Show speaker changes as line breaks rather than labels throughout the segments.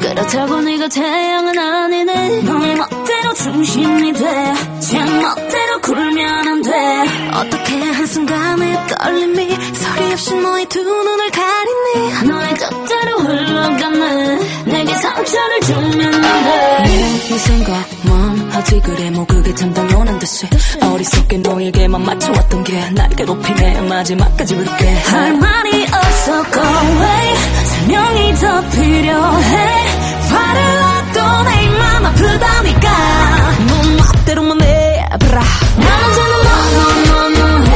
그렇다고 네가 태양은 아니네. 너의 멋대로 중심이 돼제 멋대로 굴면 안돼. 어떻게 한순간에 떨림이 소리 없이 너의 두 눈을 가리니? 너의 뜻대로 흘러가네. 내게 상처를 주면 안돼.
이 생각만 하지 그래 뭐 그게 참 당연한 듯이 어리석게 너에게만 맞춰왔던 게 날 괴롭히네. 마지막까지 볼게.
할 말이 없어. Go away 설명이 더 필요해 화를 놔도 내 맘 아프다니까
넌 멋대로만 해 브라
난 언제나 너너너너 해.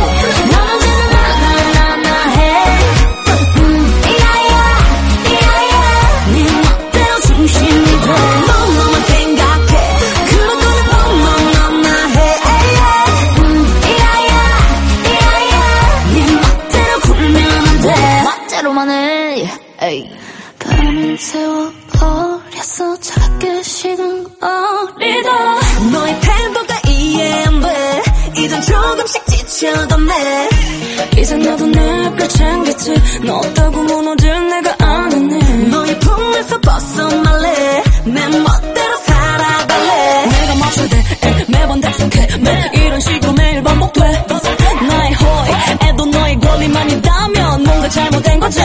난 언제나 나나나나 해. 음, 이야야, 이야야. 네 멋대로 중심이 돼. 너너만 생각해. 그런 거는 너너너나 해. 음, 이야야, 이야야. 네 멋대로 굴면 안 돼. 멋대로만 해. 에이. 밤을 세워버렸어. 차갑게 식은 어리다.
너의 태도가 이해 안돼. 이젠 조금씩 지쳐가네. 이제 나도 내걸 챙겼지. 너 없다고 무너질 내가 아니네 너의 품에서 벗어날래. 내 멋대로 살아갈래. 내가 맞춰야 돼 매번 달성해. 매 이런 식으로 매일 반복돼. 나의 허위 애도 너의 권리만 있다면 뭔가 잘못된 거지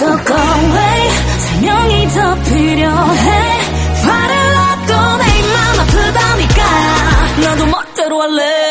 없어, go away. 설명이 더 필요해. 화를 놔도 내맘 아프다니까.
나도
멋대로 할래